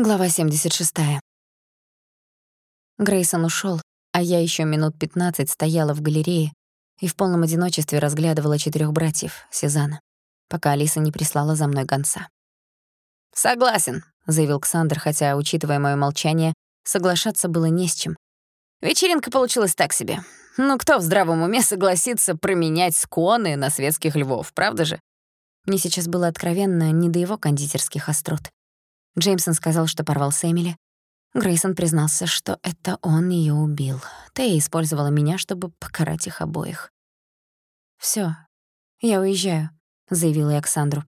Глава 76. Грейсон ушёл, а я ещё минут 15 стояла в галерее и в полном одиночестве разглядывала четырёх братьев Сезана, пока Алиса не прислала за мной гонца. «Согласен», — заявил Ксандр, хотя, учитывая моё молчание, соглашаться было не с чем. «Вечеринка получилась так себе. Ну кто в здравом уме согласится променять сконы на светских львов, правда же?» Мне сейчас было откровенно не до его кондитерских острот. Джеймсон сказал, что порвал с Эмили. Грейсон признался, что это он её убил. Тея использовала меня, чтобы покарать их обоих. «Всё, я уезжаю», — заявила я Александру.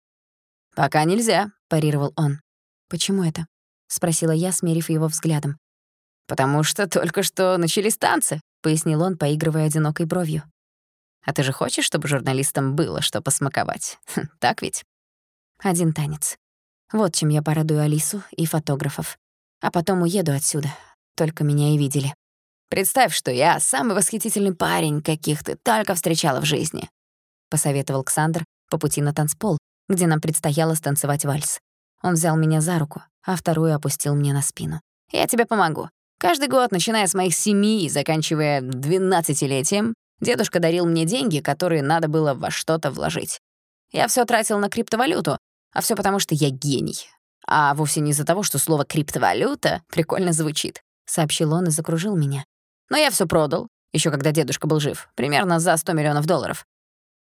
«Пока нельзя», — парировал он. «Почему это?» — спросила я, смерив его взглядом. «Потому что только что начались танцы», — пояснил он, поигрывая одинокой бровью. «А ты же хочешь, чтобы журналистам было что посмаковать? Хм, так ведь?» «Один танец. Вот чем я порадую Алису и фотографов. А потом уеду отсюда. Только меня и видели. «Представь, что я самый восхитительный парень, каких ты только встречала в жизни», — посоветовал Ксандр по пути на танцпол, где нам предстояло станцевать вальс. Он взял меня за руку, а вторую опустил мне на спину. «Я тебе помогу. Каждый год, начиная с моих семи и заканчивая двенадцатилетием, дедушка дарил мне деньги, которые надо было во что-то вложить. Я всё тратил на криптовалюту, а все потому, что я гений. А вовсе не из-за того, что слово «криптовалюта» прикольно звучит, — сообщил он и закружил меня. Но я все продал, еще когда дедушка был жив, примерно за 100 миллионов долларов.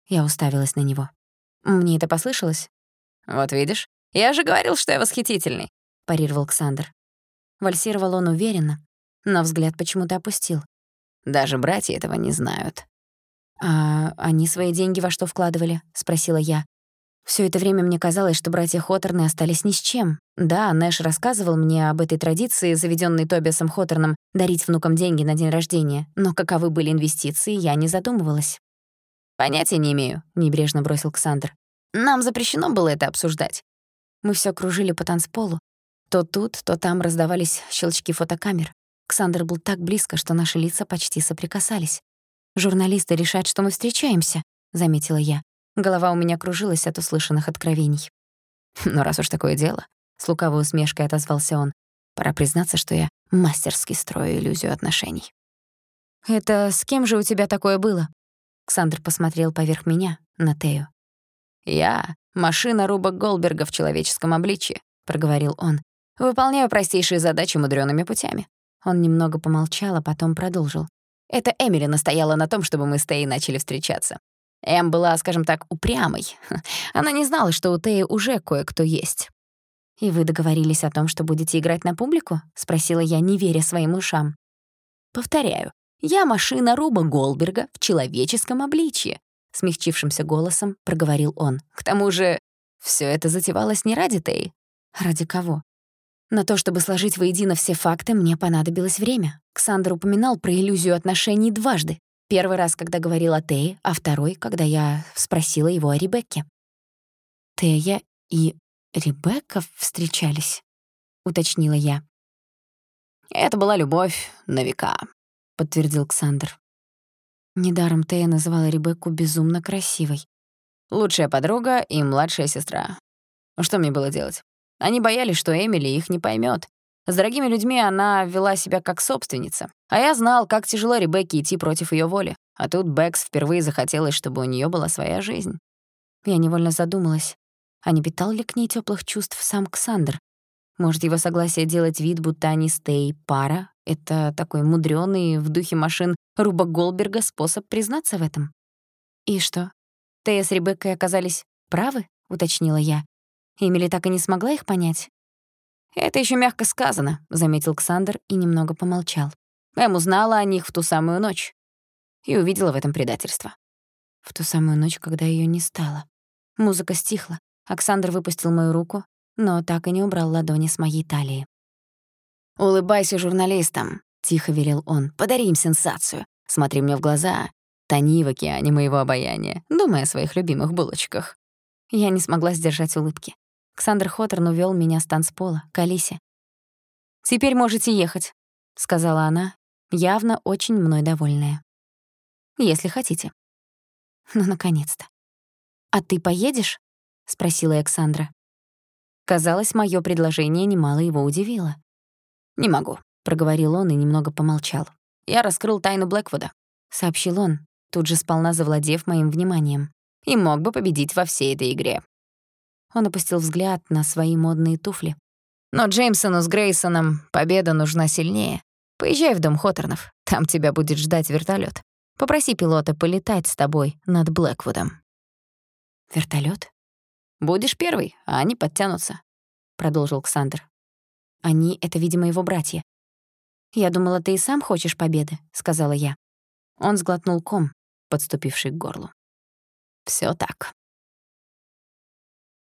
Я уставилась на него. Мне это послышалось? «Вот видишь, я же говорил, что я восхитительный», — парировал Ксандр. Вальсировал он уверенно, но взгляд почему-то опустил. «Даже братья этого не знают». «А они свои деньги во что вкладывали?» — спросила я. Всё это время мне казалось, что братья Хоторны остались ни с чем. Да, Нэш рассказывал мне об этой традиции, заведённой Тобиасом Хоторном, дарить внукам деньги на день рождения, но каковы были инвестиции, я не задумывалась. «Понятия не имею», — небрежно бросил Ксандр. «Нам запрещено было это обсуждать». Мы всё кружили по танцполу. То тут, то там раздавались щелчки фотокамер. Ксандр был так близко, что наши лица почти соприкасались. «Журналисты решат, что мы встречаемся», — заметила я. Голова у меня кружилась от услышанных откровений. «Ну, раз уж такое дело», — с лукавой усмешкой отозвался он, «пора признаться, что я мастерски строю иллюзию отношений». «Это с кем же у тебя такое было?» Ксандр посмотрел поверх меня, на Тею. «Я — машина Руба Голберга в человеческом обличье», — проговорил он. «Выполняю простейшие задачи мудрёными путями». Он немного помолчал, а потом продолжил. «Это Эмили настояла на том, чтобы мы с Теей начали встречаться. Эм была, скажем так, упрямой. Она не знала, что у Теи уже кое-кто есть. «И вы договорились о том, что будете играть на публику?» — спросила я, не веря своим ушам. «Повторяю, я машина Руба Голберга в человеческом обличье», — смягчившимся голосом проговорил он. «К тому же все это затевалось не ради Теи». «Ради кого?» На то, чтобы сложить воедино все факты, мне понадобилось время. Ксандр упоминал про иллюзию отношений дважды. Первый раз, когда говорил о Тее, а второй, когда я спросила его о Ребекке. «Тея и Ребекка встречались?» — уточнила я. «Это была любовь на века», — подтвердил Ксандр. Недаром Тея называла Ребекку безумно красивой. «Лучшая подруга и младшая сестра. Что мне было делать? Они боялись, что Эмили их не поймет. С дорогими людьми она вела себя как собственница. А я знал, как тяжело Ребекке идти против ее воли. А тут Бэкс впервые захотелось, чтобы у нее была своя жизнь. Я невольно задумалась, а не питал ли к ней теплых чувств сам Ксандр? Может, его согласие делать вид, будто они с пара — это такой мудрёный в духе машин Руба Голберга способ признаться в этом? «И что, Тея с Ребеккой оказались правы?» — уточнила я. Эмили так и не смогла их понять. «Это еще мягко сказано», — заметил Ксандр и немного помолчал. Эм узнала о них в ту самую ночь и увидела в этом предательство. В ту самую ночь, когда ее не стало. Музыка стихла. Оксандр выпустил мою руку, но так и не убрал ладони с моей талии. «Улыбайся журналистам», — тихо велел он. «Подари им сенсацию. Смотри мне в глаза. Тони в океане моего обаяния. Думай о своих любимых булочках». Я не смогла сдержать улыбки. Ксандр Хоторн увёл меня с танцпола, к Алисе. «Теперь можете ехать», — сказала она, явно очень мной довольная. «Если хотите». Ну, наконец-то. «А ты поедешь?» — спросила Александра. Казалось, моё предложение немало его удивило. «Не могу», — проговорил он и немного помолчал. «Я раскрыл тайну Блэквуда», — сообщил он, тут же сполна завладев моим вниманием. «И мог бы победить во всей этой игре». Он опустил взгляд на свои модные туфли. «Но Джеймсону с Грейсоном победа нужна сильнее. Поезжай в дом Хоторнов, там тебя будет ждать вертолёт. Попроси пилота полетать с тобой над Блэквудом». «Вертолёт?» «Будешь первый, а они подтянутся», — продолжил Ксандр. «Они — это, видимо, его братья». «Я думала, ты и сам хочешь победы», — сказала я. Он сглотнул ком, подступивший к горлу. Всё так.